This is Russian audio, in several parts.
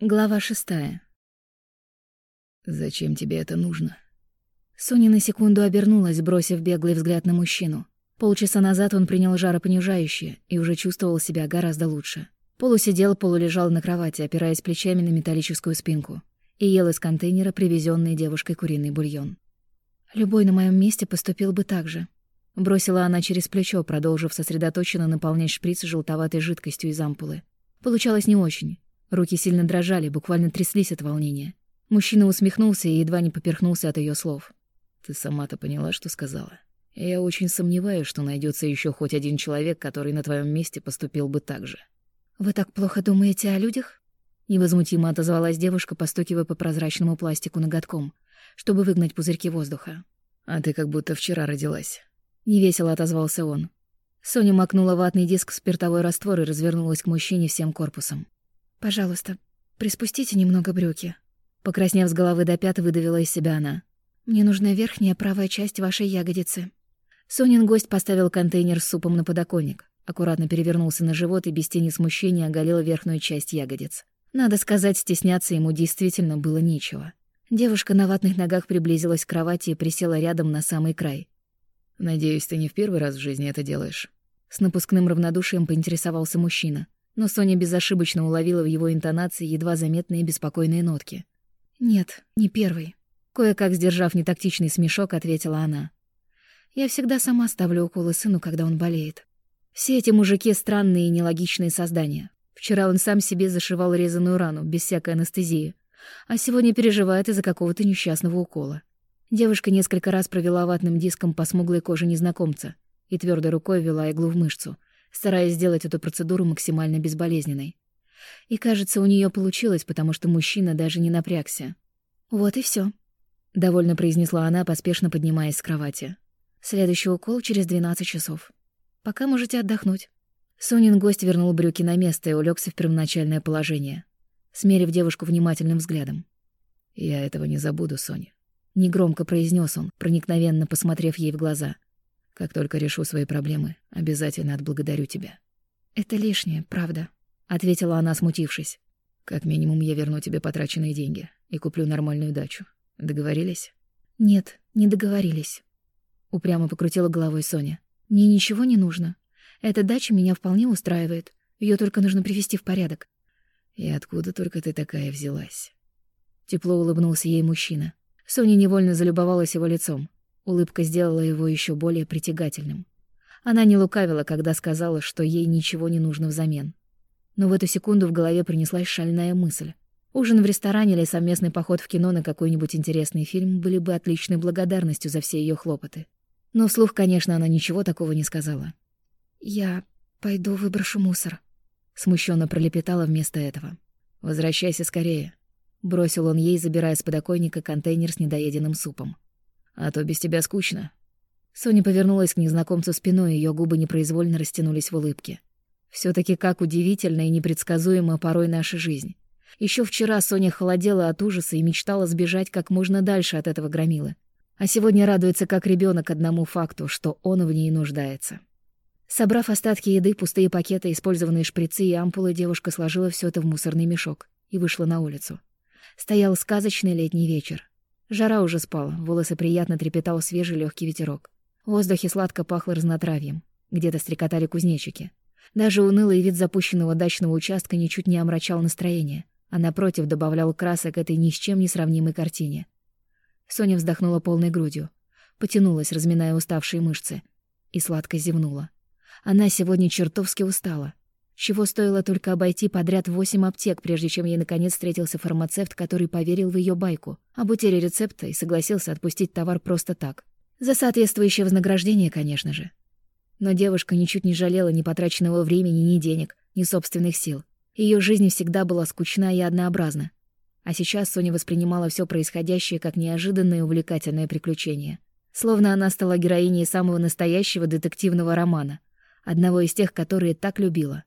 Глава шестая. «Зачем тебе это нужно?» Соня на секунду обернулась, бросив беглый взгляд на мужчину. Полчаса назад он принял жаропонижающее и уже чувствовал себя гораздо лучше. Полусидел, полулежал на кровати, опираясь плечами на металлическую спинку, и ел из контейнера привезенный девушкой куриный бульон. «Любой на моем месте поступил бы так же», — бросила она через плечо, продолжив сосредоточенно наполнять шприц желтоватой жидкостью из ампулы. Получалось не очень. Руки сильно дрожали, буквально тряслись от волнения. Мужчина усмехнулся и едва не поперхнулся от ее слов. «Ты сама-то поняла, что сказала? Я очень сомневаюсь, что найдется еще хоть один человек, который на твоем месте поступил бы так же». «Вы так плохо думаете о людях?» Невозмутимо отозвалась девушка, постукивая по прозрачному пластику ноготком, чтобы выгнать пузырьки воздуха. «А ты как будто вчера родилась». Невесело отозвался он. Соня макнула ватный диск в спиртовой раствор и развернулась к мужчине всем корпусом. «Пожалуйста, приспустите немного брюки». Покраснев с головы до пят, выдавила из себя она. «Мне нужна верхняя правая часть вашей ягодицы». Сонин гость поставил контейнер с супом на подоконник, аккуратно перевернулся на живот и без тени смущения оголил верхнюю часть ягодиц. Надо сказать, стесняться ему действительно было нечего. Девушка на ватных ногах приблизилась к кровати и присела рядом на самый край. «Надеюсь, ты не в первый раз в жизни это делаешь?» С напускным равнодушием поинтересовался мужчина но Соня безошибочно уловила в его интонации едва заметные беспокойные нотки. «Нет, не первый». Кое-как сдержав нетактичный смешок, ответила она. «Я всегда сама ставлю уколы сыну, когда он болеет. Все эти мужики — странные и нелогичные создания. Вчера он сам себе зашивал резаную рану, без всякой анестезии, а сегодня переживает из-за какого-то несчастного укола. Девушка несколько раз провела ватным диском по смуглой коже незнакомца и твердой рукой вела иглу в мышцу — стараясь сделать эту процедуру максимально безболезненной. И, кажется, у нее получилось, потому что мужчина даже не напрягся. «Вот и все, довольно произнесла она, поспешно поднимаясь с кровати. «Следующий укол через 12 часов. Пока можете отдохнуть». Сонин гость вернул брюки на место и улегся в первоначальное положение, смерив девушку внимательным взглядом. «Я этого не забуду, Соня», — негромко произнес он, проникновенно посмотрев ей в глаза — как только решу свои проблемы, обязательно отблагодарю тебя». «Это лишнее, правда», — ответила она, смутившись. «Как минимум я верну тебе потраченные деньги и куплю нормальную дачу. Договорились?» «Нет, не договорились», — упрямо покрутила головой Соня. «Мне ничего не нужно. Эта дача меня вполне устраивает. Ее только нужно привести в порядок». «И откуда только ты такая взялась?» Тепло улыбнулся ей мужчина. Соня невольно залюбовалась его лицом. Улыбка сделала его еще более притягательным. Она не лукавила, когда сказала, что ей ничего не нужно взамен. Но в эту секунду в голове принеслась шальная мысль. Ужин в ресторане или совместный поход в кино на какой-нибудь интересный фильм были бы отличной благодарностью за все ее хлопоты. Но вслух, конечно, она ничего такого не сказала. «Я пойду выброшу мусор», — смущенно пролепетала вместо этого. «Возвращайся скорее», — бросил он ей, забирая с подоконника контейнер с недоеденным супом а то без тебя скучно». Соня повернулась к незнакомцу спиной, ее губы непроизвольно растянулись в улыбке. все таки как удивительно и непредсказуема порой наша жизнь. Еще вчера Соня холодела от ужаса и мечтала сбежать как можно дальше от этого громилы. А сегодня радуется как ребенок одному факту, что он в ней нуждается. Собрав остатки еды, пустые пакеты, использованные шприцы и ампулы, девушка сложила все это в мусорный мешок и вышла на улицу. Стоял сказочный летний вечер. Жара уже спала, волосы приятно трепетал свежий легкий ветерок. В воздухе сладко пахло разнотравьем. Где-то стрекотали кузнечики. Даже унылый вид запущенного дачного участка ничуть не омрачал настроение, а напротив добавлял красок этой ни с чем не сравнимой картине. Соня вздохнула полной грудью, потянулась, разминая уставшие мышцы, и сладко зевнула. Она сегодня чертовски устала. Чего стоило только обойти подряд восемь аптек, прежде чем ей наконец встретился фармацевт, который поверил в ее байку об утере рецепта и согласился отпустить товар просто так. За соответствующее вознаграждение, конечно же. Но девушка ничуть не жалела ни потраченного времени, ни денег, ни собственных сил. Ее жизнь всегда была скучна и однообразна. А сейчас Соня воспринимала все происходящее как неожиданное увлекательное приключение. Словно она стала героиней самого настоящего детективного романа, одного из тех, которые так любила.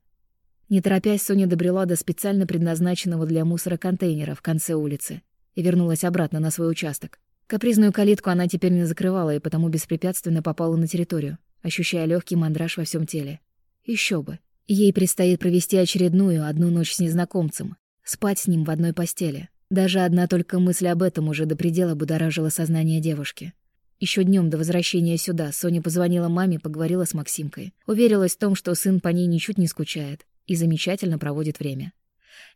Не торопясь, Соня добрела до специально предназначенного для мусора контейнера в конце улицы и вернулась обратно на свой участок. Капризную калитку она теперь не закрывала и потому беспрепятственно попала на территорию, ощущая легкий мандраж во всем теле. Еще бы. Ей предстоит провести очередную одну ночь с незнакомцем, Спать с ним в одной постели. Даже одна только мысль об этом уже до предела будоражила сознание девушки. Еще днем до возвращения сюда Соня позвонила маме, поговорила с Максимкой. Уверилась в том, что сын по ней ничуть не скучает и замечательно проводит время.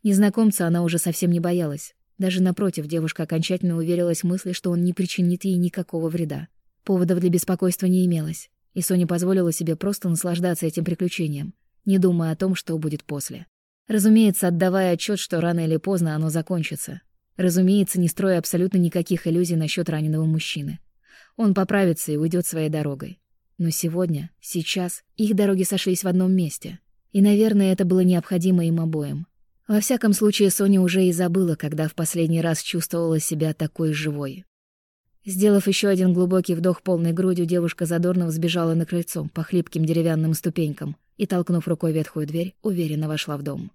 Незнакомца она уже совсем не боялась. Даже напротив, девушка окончательно уверилась в мысли, что он не причинит ей никакого вреда. Поводов для беспокойства не имелось, и Соня позволила себе просто наслаждаться этим приключением, не думая о том, что будет после. Разумеется, отдавая отчет, что рано или поздно оно закончится. Разумеется, не строя абсолютно никаких иллюзий насчет раненого мужчины. Он поправится и уйдет своей дорогой. Но сегодня, сейчас, их дороги сошлись в одном месте. И, наверное, это было необходимо им обоим. Во всяком случае, Соня уже и забыла, когда в последний раз чувствовала себя такой живой. Сделав еще один глубокий вдох полной грудью, девушка задорно взбежала на крыльцо по хлипким деревянным ступенькам и, толкнув рукой ветхую дверь, уверенно вошла в дом.